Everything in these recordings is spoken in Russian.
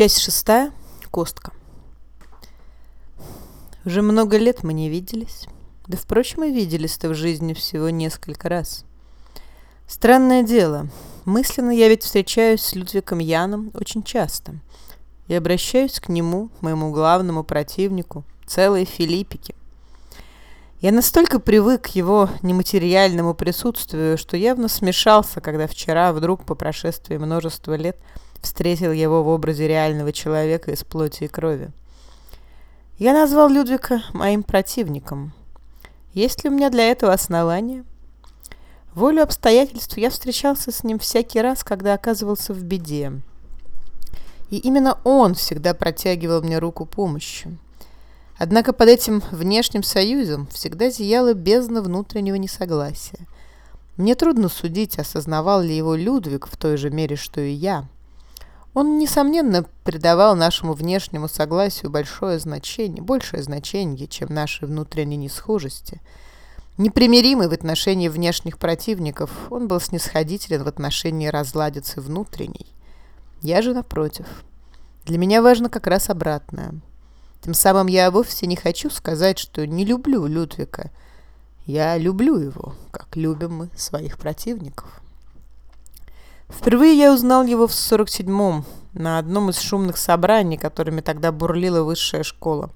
Часть шестая. Костка. Уже много лет мы не виделись. Да, впрочем, и виделись-то в жизни всего несколько раз. Странное дело. Мысленно я ведь встречаюсь с Людвигом Яном очень часто. И обращаюсь к нему, моему главному противнику, целой Филиппике. Я настолько привык к его нематериальному присутствию, что явно смешался, когда вчера вдруг по прошествии множества лет встретил его в образе реального человека из плоти и крови. Я назвал Людвига моим противником. Есть ли у меня для этого основания? Волю обстоятельств я встречался с ним всякий раз, когда оказывался в беде. И именно он всегда протягивал мне руку помощи. Однако под этим внешним союзом всегда зияла бездна внутреннего несогласия. Мне трудно судить, осознавал ли его Людвиг в той же мере, что и я – он, несомненно, придавал нашему внешнему согласию большое значение, большее значение, чем нашей внутренней несхожести. Непримиримый в отношении внешних противников, он был снисходителен в отношении разладицы внутренней. Я же напротив. Для меня важно как раз обратное. Тем самым я вовсе не хочу сказать, что не люблю Людвига. Я люблю его, как любим мы своих противников. Впервые я узнал его в 47-м, на одном из шумных собраний, которыми тогда бурлила высшая школа.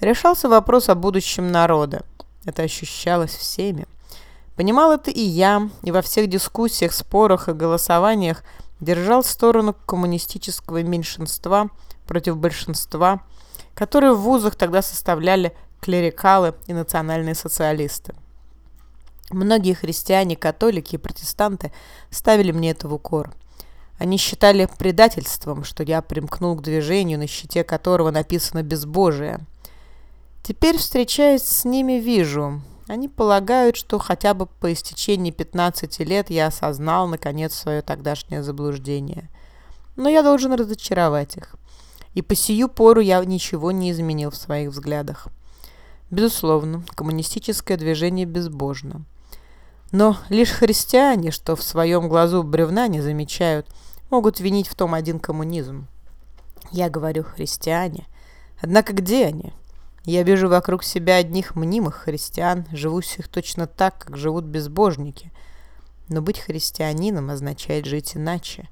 Решался вопрос о будущем народа. Это ощущалось всеми. Понимал это и я, и во всех дискуссиях, спорах и голосованиях держал сторону коммунистического меньшинства против большинства, которые в вузах тогда составляли клерикалы и национальные социалисты. Многие христиане, католики и протестанты ставили мне это в укор. Они считали предательством, что я примкнул к движению, на щите которого написано «безбожие». Теперь, встречаясь с ними, вижу, они полагают, что хотя бы по истечении 15 лет я осознал, наконец, свое тогдашнее заблуждение. Но я должен разочаровать их. И по сию пору я ничего не изменил в своих взглядах. Безусловно, коммунистическое движение безбожно. Но лишь христиане, что в своем глазу бревна не замечают, могут винить в том один коммунизм. Я говорю христиане. Однако где они? Я вижу вокруг себя одних мнимых христиан, живущих точно так, как живут безбожники. Но быть христианином означает жить иначе.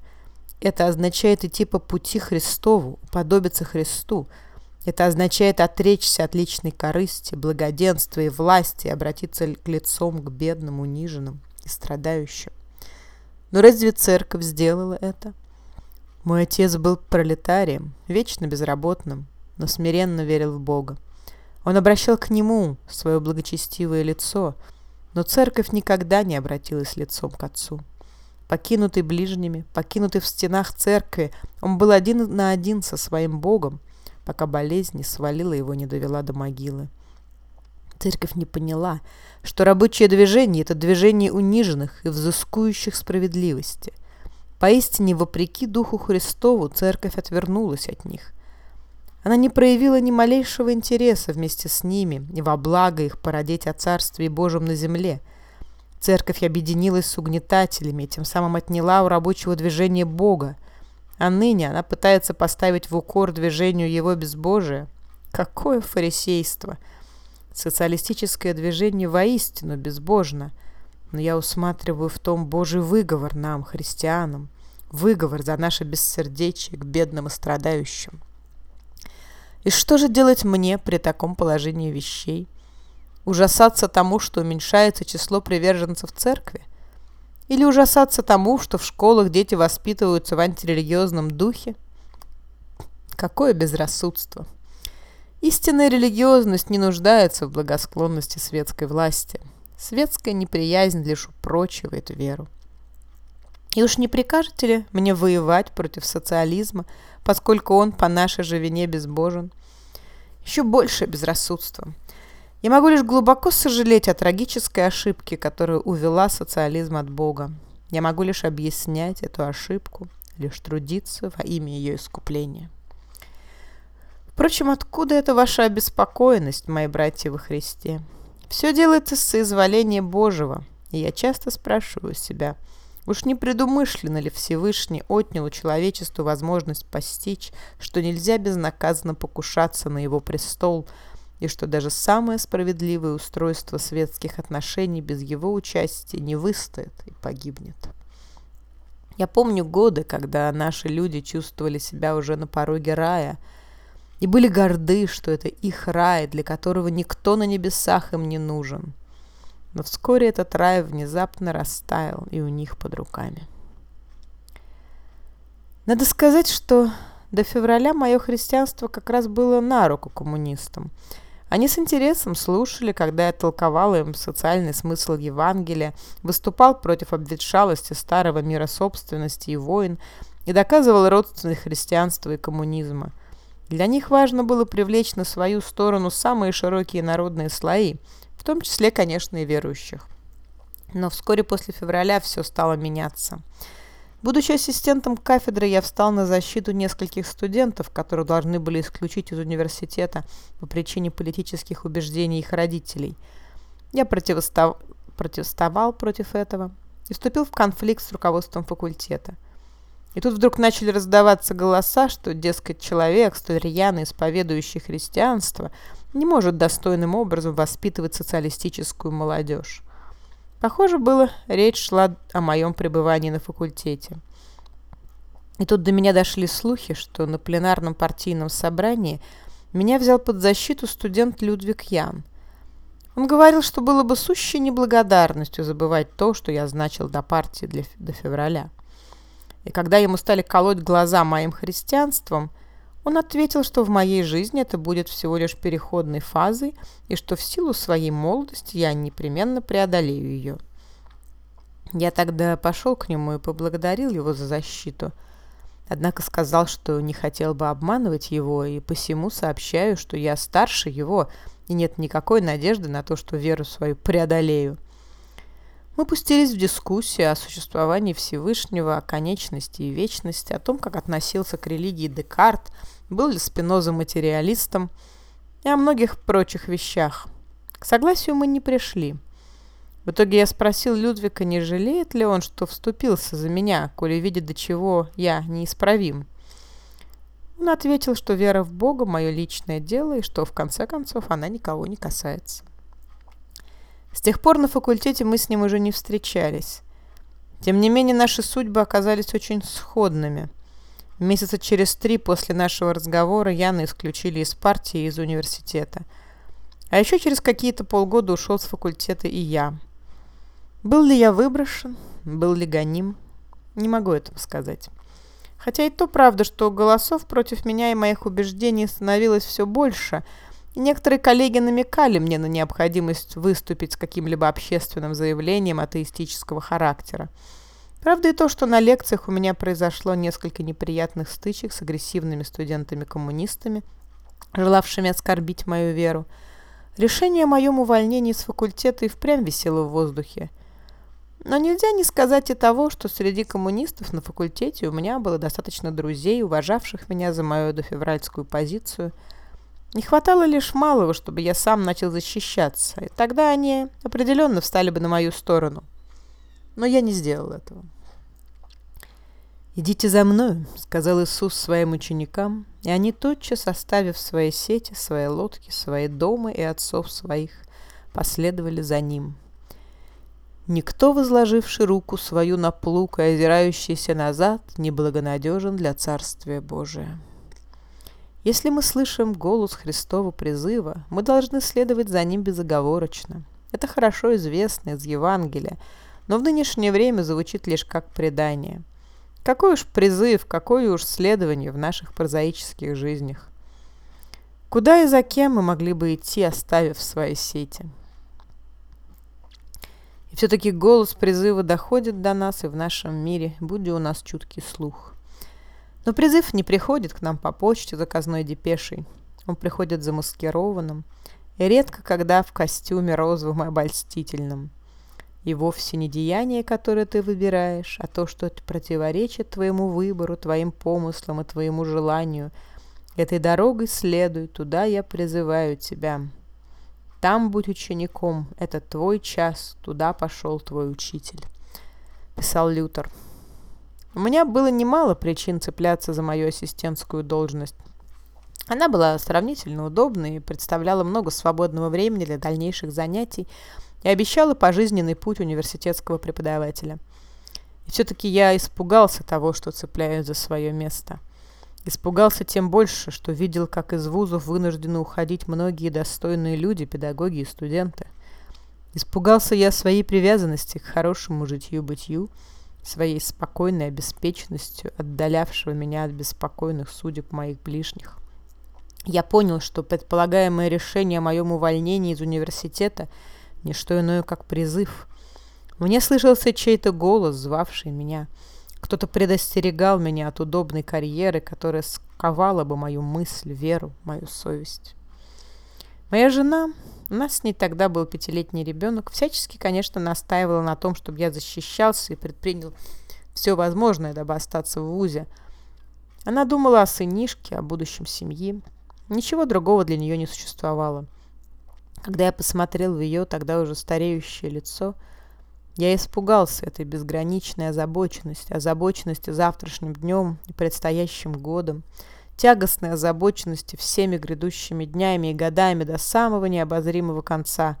Это означает идти по пути Христову, уподобиться Христу – это означает отречься от личной корысти, благоденства и власти и обратиться к лицом к бедным, униженным и страдающим. Но разве церковь сделала это? Мой отец был пролетарием, вечно безработным, но смиренно верил в Бога. Он обращал к нему свое благочестивое лицо, но церковь никогда не обратилась лицом к отцу. Покинутый ближними, покинутый в стенах церкви, он был один на один со своим Богом, пока болезнь не свалила его, не довела до могилы. Церковь не поняла, что рабочее движение – это движение униженных и взыскующих справедливости. Поистине, вопреки Духу Христову, церковь отвернулась от них. Она не проявила ни малейшего интереса вместе с ними и во благо их породить о Царстве Божьем на земле. Церковь объединилась с угнетателями тем самым отняла у рабочего движения Бога – а ныне она пытается поставить в укор движению его безбожия. Какое фарисейство! Социалистическое движение воистину безбожно, но я усматриваю в том Божий выговор нам, христианам, выговор за наше бессердечие к бедным и страдающим. И что же делать мне при таком положении вещей? Ужасаться тому, что уменьшается число приверженцев церкви? Или ужасаться тому, что в школах дети воспитываются в антирелигиозном духе? Какое безрассудство! Истинная религиозность не нуждается в благосклонности светской власти. Светская неприязнь лишь упрочивает веру. И уж не прикажете ли мне воевать против социализма, поскольку он по нашей же вине безбожен? Еще больше безрассудство. Я могу лишь глубоко сожалеть о трагической ошибке, которую увела социализм от Бога. Я могу лишь объяснять эту ошибку, лишь трудиться во имя ее искупления. Впрочем, откуда эта ваша обеспокоенность, мои братья во Христе? Все делается с соизволения Божьего, и я часто спрашиваю себя, Уж не предумышленно ли Всевышний отнял у человечества возможность постичь, что нельзя безнаказанно покушаться на его престол, и что даже самое справедливое устройство светских отношений без его участия не выстоит и погибнет. Я помню годы, когда наши люди чувствовали себя уже на пороге рая и были горды, что это их рай, для которого никто на небесах им не нужен. Но вскоре этот рай внезапно растаял и у них под руками. Надо сказать, что до февраля мое христианство как раз было на руку коммунистам – они с интересом слушали, когда я толковал им социальный смысл Евангелия, выступал против обветшалости старого мира собственности и войн и доказывал родственность христианства и коммунизма. Для них важно было привлечь на свою сторону самые широкие народные слои, в том числе, конечно, и верующих. Но вскоре после февраля все стало меняться. Будучи ассистентом кафедры, я встал на защиту нескольких студентов, которые должны были исключить из университета по причине политических убеждений их родителей. Я противостав... протестовал против этого и вступил в конфликт с руководством факультета. И тут вдруг начали раздаваться голоса, что, дескать, человек, столь рьяно исповедующий христианство, не может достойным образом воспитывать социалистическую молодежь. Похоже было, речь шла о моем пребывании на факультете. И тут до меня дошли слухи, что на пленарном партийном собрании меня взял под защиту студент Людвиг Ян. Он говорил, что было бы сущей неблагодарностью забывать то, что я значил до партии для, до февраля. И когда ему стали колоть глаза моим христианством, он ответил, что в моей жизни это будет всего лишь переходной фазой и что в силу своей молодости я непременно преодолею ее. Я тогда пошел к нему и поблагодарил его за защиту, однако сказал, что не хотел бы обманывать его, и посему сообщаю, что я старше его, и нет никакой надежды на то, что веру свою преодолею. Мы пустились в дискуссию о существовании Всевышнего, о конечности и вечности, о том, как относился к религии Декарт, был ли Спиноза материалистом и о многих прочих вещах. К согласию мы не пришли. В итоге я спросил Людвика, не жалеет ли он, что вступился за меня, коли видит, до чего я неисправим. Он ответил, что вера в Бога – мое личное дело, и что, в конце концов, она никого не касается. С тех пор на факультете мы с ним уже не встречались. Тем не менее, наши судьбы оказались очень сходными. Месяца через три после нашего разговора Яна исключили из партии и из университета. А еще через какие-то полгода ушел с факультета и я. Был ли я выброшен? Был ли гоним? Не могу этого сказать. Хотя и то правда, что голосов против меня и моих убеждений становилось все больше – Некоторые коллеги намекали мне на необходимость выступить с каким-либо общественным заявлением атеистического характера. Правда и то, что на лекциях у меня произошло несколько неприятных стычек с агрессивными студентами-коммунистами, желавшими оскорбить мою веру. Решение о моем увольнении с факультета и впрямь висело в воздухе. Но нельзя не сказать и того, что среди коммунистов на факультете у меня было достаточно друзей, уважавших меня за мою дофевральскую позицию – не хватало лишь малого, чтобы я сам начал защищаться, и тогда они определенно встали бы на мою сторону. Но я не сделал этого. «Идите за мною», — сказал Иисус своим ученикам, и они тотчас, оставив свои сети, свои лодки, свои дома и отцов своих, последовали за ним. Никто, возложивший руку свою на плуг и озирающийся назад, не благонадежен для Царствия Божия. Если мы слышим голос Христова призыва, мы должны следовать за ним безоговорочно. Это хорошо известно из Евангелия, но в нынешнее время звучит лишь как предание. Какой уж призыв, какое уж следование в наших прозаических жизнях. Куда и за кем мы могли бы идти, оставив свои сети? И все-таки голос призыва доходит до нас и в нашем мире, будь у нас чуткий слух. Но призыв не приходит к нам по почте заказной депешей. Он приходит замаскированным и редко когда в костюме розовом и обольстительном. И вовсе не деяние, которое ты выбираешь, а то, что противоречит твоему выбору, твоим помыслам и твоему желанию. Этой дорогой следуй, туда я призываю тебя. Там будь учеником, это твой час, туда пошел твой учитель. писал Лютер. У меня было немало причин цепляться за мою ассистентскую должность. Она была сравнительно удобной и представляла много свободного времени для дальнейших занятий и обещала пожизненный путь университетского преподавателя. И все-таки я испугался того, что цепляюсь за свое место. Испугался тем больше, что видел, как из вузов вынуждены уходить многие достойные люди, педагоги и студенты. Испугался я своей привязанности к хорошему житью-бытию, своей спокойной обеспеченностью, отдалявшего меня от беспокойных судеб моих ближних. Я понял, что предполагаемое решение о моем увольнении из университета – не что иное, как призыв. Мне слышался чей-то голос, звавший меня. Кто-то предостерегал меня от удобной карьеры, которая сковала бы мою мысль, веру, мою совесть. Моя жена, у нас с ней тогда был пятилетний ребенок, всячески, конечно, настаивала на том, чтобы я защищался и предпринял все возможное, дабы остаться в ВУЗе. Она думала о сынишке, о будущем семьи. Ничего другого для нее не существовало. Когда я посмотрел в ее тогда уже стареющее лицо, я испугался этой безграничной озабоченности, озабоченности завтрашним днем и предстоящим годом, тягостной озабоченности всеми грядущими днями и годами до самого необозримого конца.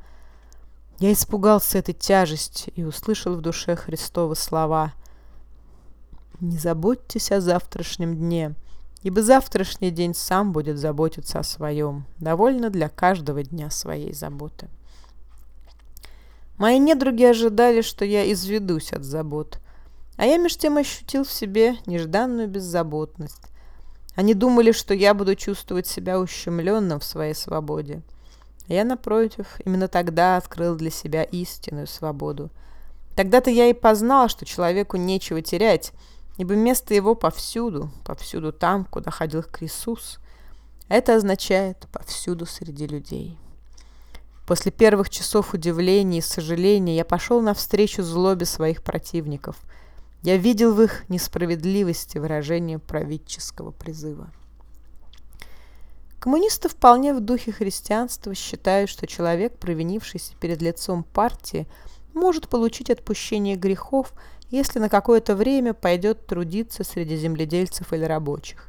Я испугался этой тяжести и услышал в душе Христовы слова «Не заботьтесь о завтрашнем дне, ибо завтрашний день сам будет заботиться о своем. Довольно для каждого дня своей заботы. Мои недруги ожидали, что я изведусь от забот, а я меж тем ощутил в себе нежданную беззаботность. Они думали, что я буду чувствовать себя ущемленным в своей свободе. Я, напротив, именно тогда открыл для себя истинную свободу. Тогда-то я и познал, что человеку нечего терять – ибо место его повсюду, повсюду там, куда ходил Христос. Это означает повсюду среди людей. После первых часов удивления и сожаления я пошел навстречу злобе своих противников. Я видел в их несправедливости выражение правительского призыва. Коммунисты вполне в духе христианства считают, что человек, провинившийся перед лицом партии, может получить отпущение грехов если на какое-то время пойдет трудиться среди земледельцев или рабочих.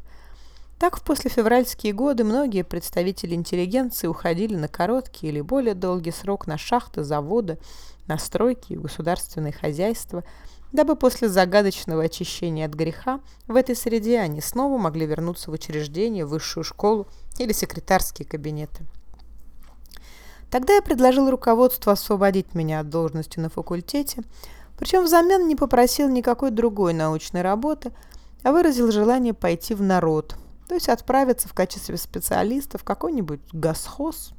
Так в послефевральские годы многие представители интеллигенции уходили на короткий или более долгий срок на шахты, заводы, на стройки и государственные хозяйства, дабы после загадочного очищения от греха в этой среде они снова могли вернуться в учреждение, высшую школу или секретарские кабинеты. Тогда я предложил руководству освободить меня от должности на факультете, причем взамен не попросил никакой другой научной работы, а выразил желание пойти в народ, то есть отправиться в качестве специалиста в какой-нибудь госхоз.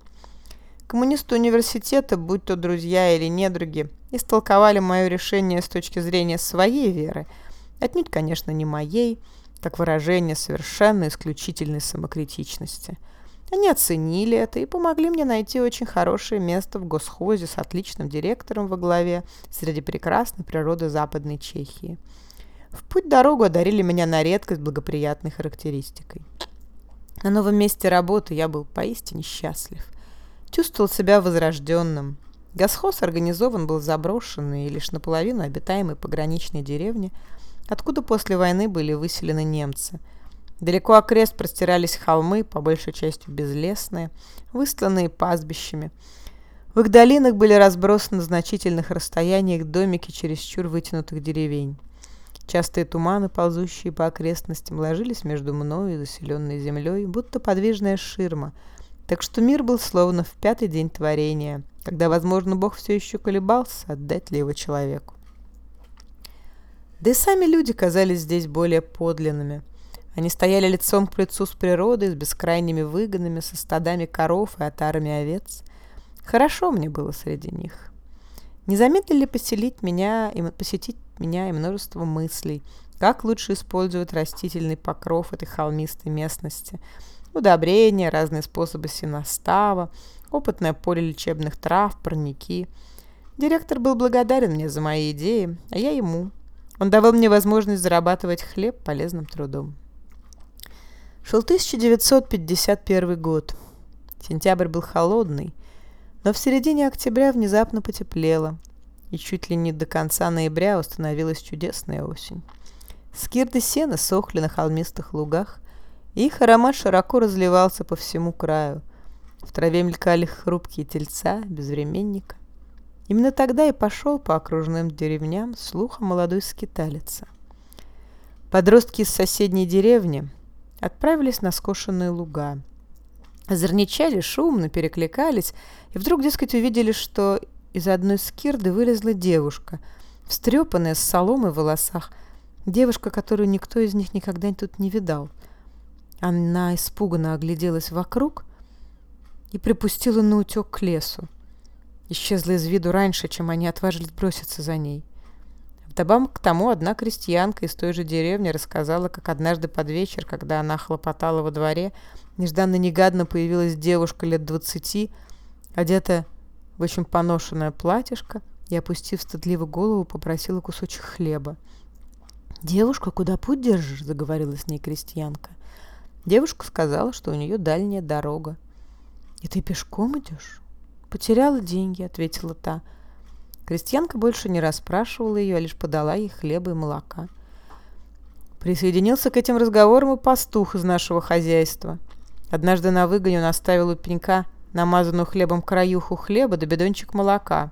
Коммунисты университета, будь то друзья или недруги, истолковали мое решение с точки зрения своей веры, отнюдь, конечно, не моей, как выражение совершенно исключительной самокритичности – они оценили это и помогли мне найти очень хорошее место в госхозе с отличным директором во главе среди прекрасной природы Западной Чехии. В путь-дорогу одарили меня на редкость благоприятной характеристикой. На новом месте работы я был поистине счастлив. Чувствовал себя возрожденным. Госхоз организован был заброшенной и лишь наполовину обитаемой пограничной деревне, откуда после войны были выселены немцы – Далеко окрест простирались холмы, по большей части безлесные, выстланные пастбищами. В их долинах были разбросаны на значительных расстояниях домики чересчур вытянутых деревень. Частые туманы, ползущие по окрестностям, ложились между мною и заселенной землей, будто подвижная ширма, так что мир был словно в пятый день творения, когда, возможно, Бог все еще колебался, отдать ли его человеку. Да и сами люди казались здесь более подлинными – они стояли лицом к лицу с природой, с бескрайними выгонами, со стадами коров и отарами овец. Хорошо мне было среди них. Не заметили ли поселить меня и посетить меня и множество мыслей, как лучше использовать растительный покров этой холмистой местности, удобрения, разные способы сеностава, опытное поле лечебных трав, парники. Директор был благодарен мне за мои идеи, а я ему. Он давал мне возможность зарабатывать хлеб полезным трудом. Шел 1951 год. Сентябрь был холодный, но в середине октября внезапно потеплело. и чуть ли не до конца ноября установилась чудесная осень. Скирды сена сохли на холмистых лугах, их аромат широко разливался по всему краю. В траве мелькали хрупкие тельца, безвременника. Именно тогда и пошел по окружным деревням слух о молодой скиталице. Подростки из соседней деревни отправились на скошенные луга. Озорничали, шумно перекликались, и вдруг, дескать, увидели, что из одной скирды вылезла девушка, встрепанная, с соломой в волосах, девушка, которую никто из них никогда тут не видал. Она испуганно огляделась вокруг и припустила на утек к лесу. Исчезла из виду раньше, чем они отважились броситься за ней. Вдобавок к тому, одна крестьянка из той же деревни рассказала, как однажды под вечер, когда она хлопотала во дворе, нежданно-негадно появилась девушка лет двадцати, одетая в очень поношенное платьишко, и, опустив стыдливо голову, попросила кусочек хлеба. «Девушка, куда путь держишь?» — заговорила с ней крестьянка. Девушка сказала, что у нее дальняя дорога. «И ты пешком идешь?» «Потеряла деньги», — ответила та. Крестьянка больше не расспрашивала ее, а лишь подала ей хлеба и молока. Присоединился к этим разговорам и пастух из нашего хозяйства. Однажды на выгоне он оставил у пенька намазанную хлебом краюху хлеба да бидончик молока.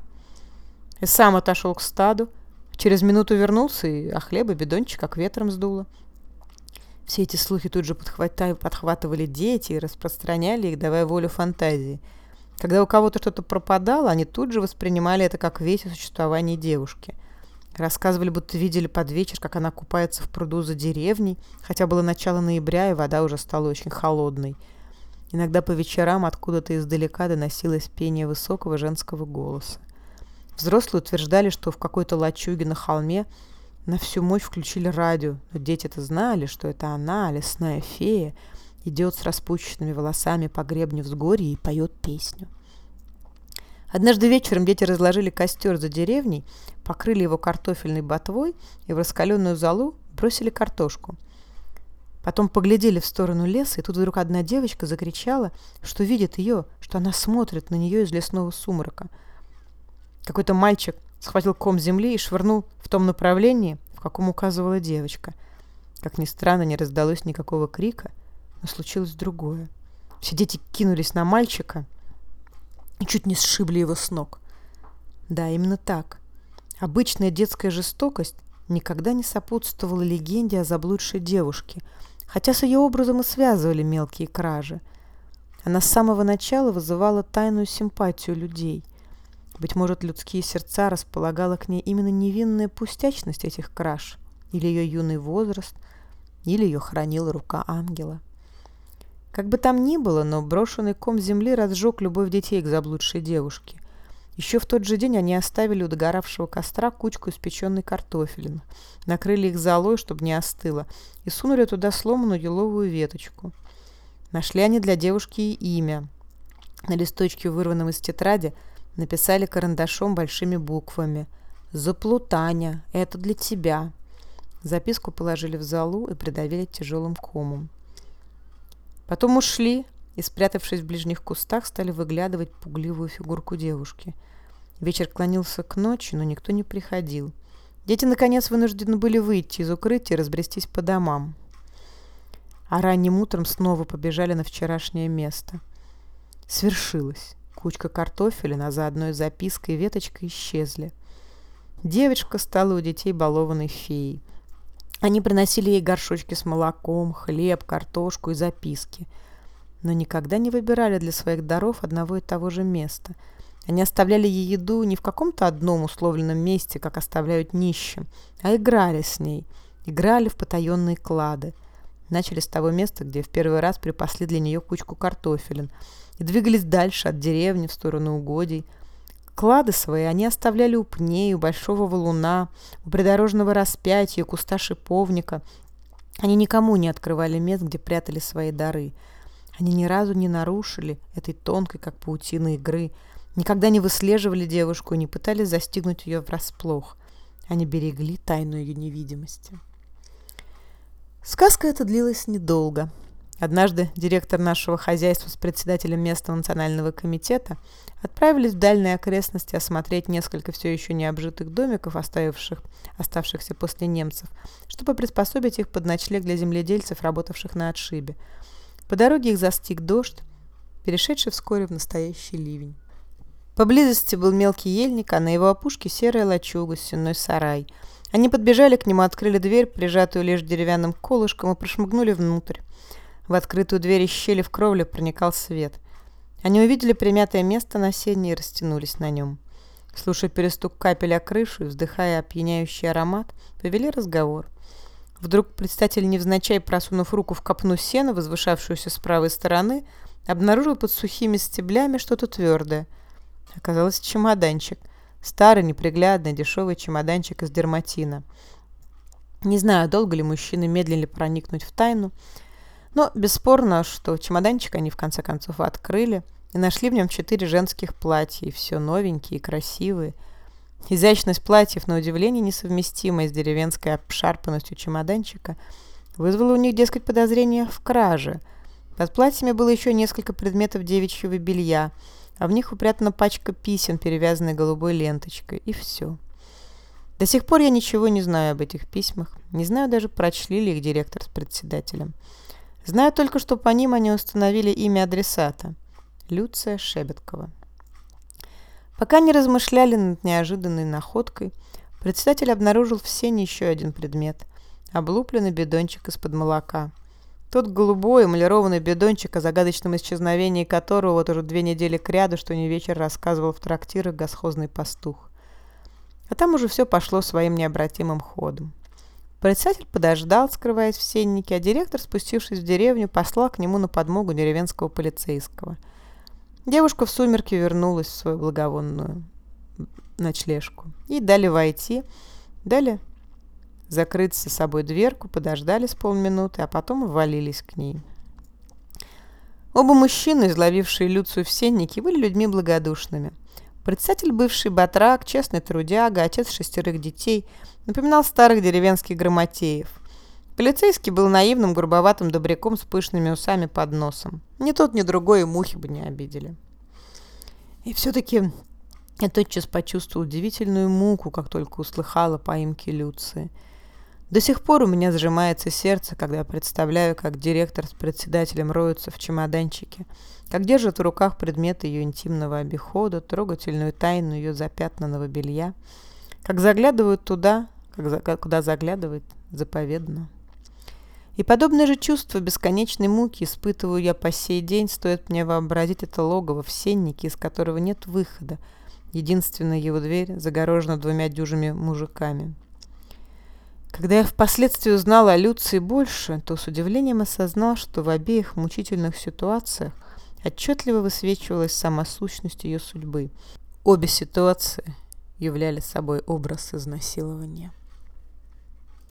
И сам отошел к стаду. Через минуту вернулся, и, а хлеба бидончик как ветром сдуло. Все эти слухи тут же подхватывали дети и распространяли их, давая волю фантазии – когда у кого-то что-то пропадало, они тут же воспринимали это как весь о существовании девушки. Рассказывали, будто видели под вечер, как она купается в пруду за деревней, хотя было начало ноября, и вода уже стала очень холодной. Иногда по вечерам откуда-то издалека доносилось пение высокого женского голоса. Взрослые утверждали, что в какой-то лачуге на холме на всю мощь включили радио, но дети-то знали, что это она, лесная фея, идет с распущенными волосами по гребню взгорья и поет песню. Однажды вечером дети разложили костер за деревней, покрыли его картофельной ботвой и в раскаленную залу бросили картошку. Потом поглядели в сторону леса, и тут вдруг одна девочка закричала, что видит ее, что она смотрит на нее из лесного сумрака. Какой-то мальчик схватил ком земли и швырнул в том направлении, в каком указывала девочка. Как ни странно, не раздалось никакого крика, но случилось другое. Все дети кинулись на мальчика и чуть не сшибли его с ног. Да, именно так. Обычная детская жестокость никогда не сопутствовала легенде о заблудшей девушке, хотя с ее образом и связывали мелкие кражи. Она с самого начала вызывала тайную симпатию людей. Быть может, людские сердца располагала к ней именно невинная пустячность этих краж, или ее юный возраст, или ее хранила рука ангела. Как бы там ни было, но брошенный ком земли разжег любовь детей к заблудшей девушке. Еще в тот же день они оставили у догоравшего костра кучку испеченной картофелин, накрыли их золой, чтобы не остыло, и сунули туда сломанную еловую веточку. Нашли они для девушки имя. На листочке, вырванном из тетради, написали карандашом большими буквами «Заплутаня, это для тебя». Записку положили в залу и придавили тяжелым комом. Потом ушли и, спрятавшись в ближних кустах, стали выглядывать пугливую фигурку девушки. Вечер клонился к ночи, но никто не приходил. Дети, наконец, вынуждены были выйти из укрытия и разбрестись по домам. А ранним утром снова побежали на вчерашнее место. Свершилось. Кучка картофеля, а заодно и записка и веточка исчезли. Девочка стала у детей балованной феей. Они приносили ей горшочки с молоком, хлеб, картошку и записки. Но никогда не выбирали для своих даров одного и того же места. Они оставляли ей еду не в каком-то одном условленном месте, как оставляют нищим, а играли с ней. Играли в потаенные клады. Начали с того места, где в первый раз припасли для нее кучку картофелин, и двигались дальше от деревни в сторону угодий – Клады свои они оставляли у пней, у большого валуна, у придорожного распятия, у куста шиповника. Они никому не открывали мест, где прятали свои дары. Они ни разу не нарушили этой тонкой, как паутина, игры, никогда не выслеживали девушку и не пытались застигнуть ее врасплох. Они берегли тайну ее невидимости. Сказка эта длилась недолго. Однажды директор нашего хозяйства с председателем местного национального комитета отправились в дальние окрестности осмотреть несколько все еще не обжитых домиков, оставивших, оставшихся после немцев, чтобы приспособить их под ночлег для земледельцев, работавших на отшибе. По дороге их застиг дождь, перешедший вскоре в настоящий ливень. Поблизости был мелкий ельник, а на его опушке серая лачуга, сенной сарай. Они подбежали к нему, открыли дверь, прижатую лишь деревянным колышком, и прошмыгнули внутрь. В открытую дверь из щели в кровле проникал свет. Они увидели примятое место на сене и растянулись на нем. Слушая перестук капель о крышу и вздыхая опьяняющий аромат, повели разговор. Вдруг предстатель, невзначай просунув руку в копну сена, возвышавшуюся с правой стороны, обнаружил под сухими стеблями что-то твердое. Оказалось чемоданчик. Старый, неприглядный, дешевый чемоданчик из дерматина. Не знаю, долго ли мужчины медлили проникнуть в тайну, но бесспорно, что чемоданчик они в конце концов открыли и нашли в нем четыре женских платья, и все новенькие и красивые. Изящность платьев, на удивление несовместимая с деревенской обшарпанностью чемоданчика, вызвала у них, дескать, подозрение в краже. Под платьями было еще несколько предметов девичьего белья, а в них упрятана пачка писем, перевязанная голубой ленточкой, и все. До сих пор я ничего не знаю об этих письмах, не знаю даже, прочли ли их директор с председателем. Знаю только, что по ним они установили имя адресата – Люция Шебеткова. Пока не размышляли над неожиданной находкой, председатель обнаружил в сене еще один предмет – облупленный бидончик из-под молока. Тот голубой эмалированный бидончик, о загадочном исчезновении которого вот уже две недели кряду, что не вечер рассказывал в трактирах госхозный пастух. А там уже все пошло своим необратимым ходом. Председатель подождал, скрываясь в сеннике, а директор, спустившись в деревню, послал к нему на подмогу деревенского полицейского. Девушка в сумерки вернулась в свою благовонную ночлежку. И дали войти, дали закрыть за собой дверку, подождали с полминуты, а потом ввалились к ней. Оба мужчины, изловившие Люцию в сеннике, были людьми благодушными. Председатель бывший батрак, честный трудяга, отец шестерых детей – напоминал старых деревенских грамотеев. Полицейский был наивным, грубоватым добряком с пышными усами под носом. Ни тот, ни другой мухи бы не обидели. И все-таки я тотчас почувствовал удивительную муку, как только услыхала поимки Люции. До сих пор у меня сжимается сердце, когда я представляю, как директор с председателем роются в чемоданчике, как держат в руках предметы ее интимного обихода, трогательную тайну ее запятнанного белья — как заглядывают туда, как, куда заглядывать заповедно. И подобное же чувство бесконечной муки испытываю я по сей день, стоит мне вообразить это логово в сеннике, из которого нет выхода. Единственная его дверь загорожена двумя дюжими мужиками. Когда я впоследствии узнал о Люции больше, то с удивлением осознал, что в обеих мучительных ситуациях отчетливо высвечивалась сама сущность ее судьбы. Обе ситуации являли собой образ изнасилования.